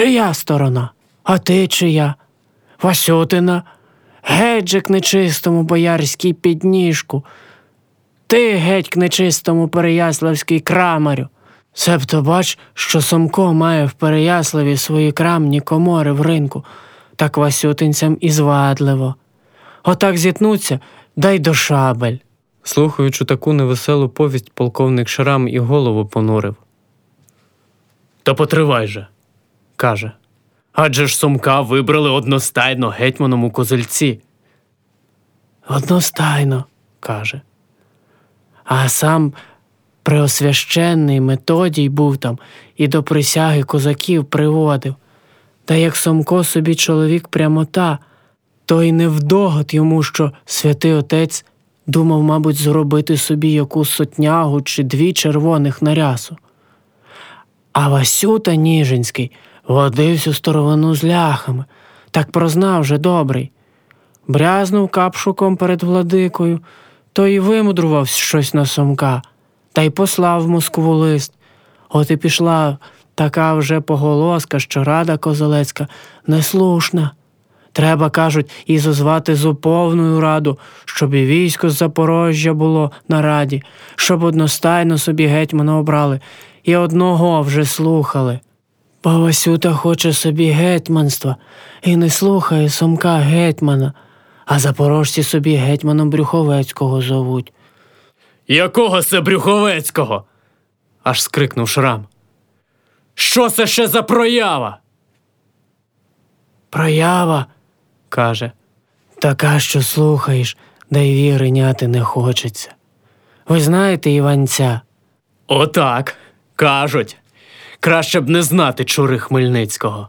Чия сторона? А ти чия? Васютина? Геть же к нечистому боярській підніжку. Ти геть к нечистому Переяславський крамарю. Себто бач, що Сомко має в Переяславі свої крамні комори в ринку, так Васютинцям і звадливо. Отак зітнуться, дай до шабель. Слухаючи таку невеселу повість, полковник Шрам і голову понурив. Та потривай же, каже. Адже ж Сомка вибрали одностайно гетьманом у козельці. Одностайно, каже. А сам преосвященний Методій був там і до присяги козаків приводив. Та як Сомко собі чоловік прямота, то й не вдогад йому, що святий отець думав, мабуть, зробити собі яку сотнягу чи дві червоних на рясу. А Васюта Ніжинський водив всю старовину з ляхами, так прознав же добрий. Брязнув капшуком перед владикою, то й вимудрував щось на Сомка, та й послав в Москву лист. От і пішла така вже поголоска, що рада козелецька неслушна. Треба, кажуть, і зазвати зуповною раду, щоб і військо з Запорожжя було на раді, щоб одностайно собі гетьмана обрали, і одного вже слухали. Бо Васюта хоче собі гетьманства і не слухає Сомка гетьмана, а запорожці собі гетьманом Брюховецького зовуть. Якого це Брюховецького? аж скрикнув Шрам. Що це ще за проява? Проява, каже, така, що слухаєш, да й віри няти не хочеться. Ви знаєте Іванця? Отак, кажуть. Краще б не знати чури Хмельницького.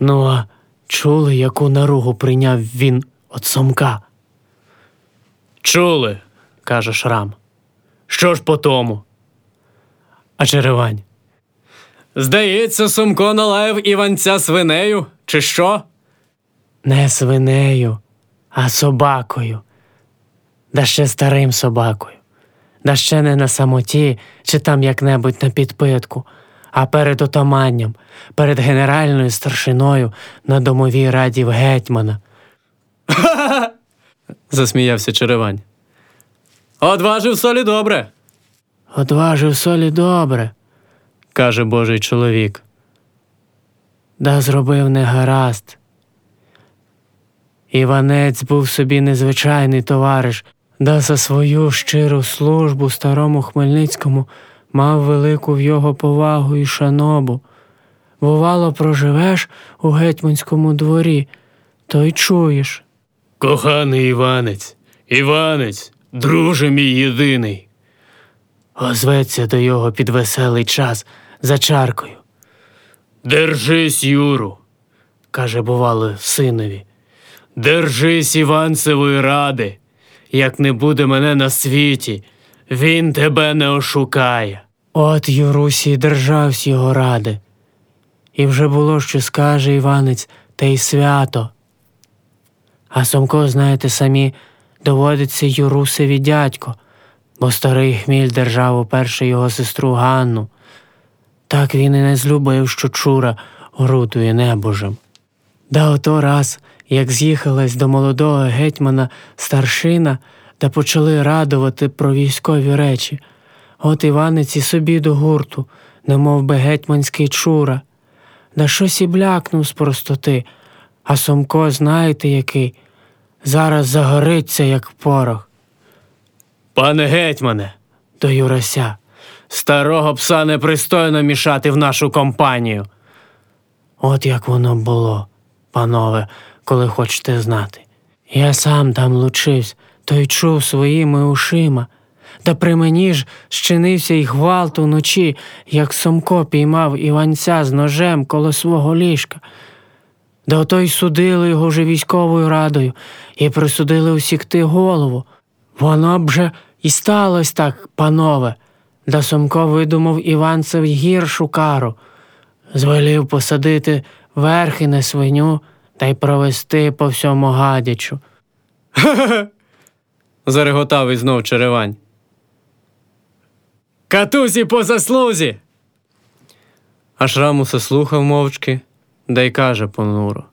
Ну, а чули, яку наругу прийняв він от Сомка? Чули, каже Шрам. Що ж по тому? А Черевань. Здається, Сумко налаяв Іванця свинею, чи що? Не свинею, а собакою. Да ще старим собакою. Да ще не на самоті, чи там як-небудь на підпитку, а перед отаманням, перед генеральною старшиною на домовій раді в гетьмана. засміявся Черевань. Одважив солі добре, Одважив солі добре, каже божий чоловік. да зробив негаразд. Іванець був собі незвичайний товариш, да за свою щиру службу старому Хмельницькому мав велику в його повагу і шанобу. Бувало, проживеш у гетьманському дворі, то й чуєш. Коханий Іванець, Іванець, друже мій єдиний. Озветься до його під веселий час за чаркою, Держись, Юру, каже, бувало, синові. держись Іванцевої ради. Як не буде мене на світі, він тебе не ошукає. От Юрусі державсь його ради. І вже було, що скаже Іванець, та й свято. А Сомко, знаєте самі, доводиться Юрусеві дядько, бо старий хміль держав уперше його сестру Ганну. Так він і не злюбив, що чура орудує небожем. Да ото раз, як з'їхалась до молодого гетьмана старшина та почали радувати про військові речі. От Іванець і собі до гурту, немов би гетьманський чура. Да щось і блякнув з простоти, а Сомко, знаєте який, зараз загориться, як порох, Пане гетьмане, до Юрася. старого пса непристойно мішати в нашу компанію. От як воно було, панове, коли хочете знати. Я сам там лучився, то й чув своїми ушима. Та при мені ж щинився й гвалт уночі, як Сомко піймав Іванця з ножем коло свого ліжка. Да ото судили його вже військовою радою і присудили усікти голову. Воно б же і сталося так, панове. Да Сомко видумав Іванцев гіршу кару. Звелів посадити верхи на свиню та й провести по всьому гадячу. Зареготав і знов Черевань. Катусі по заслузі. А Шрам усе слухав мовчки, да й каже понуро.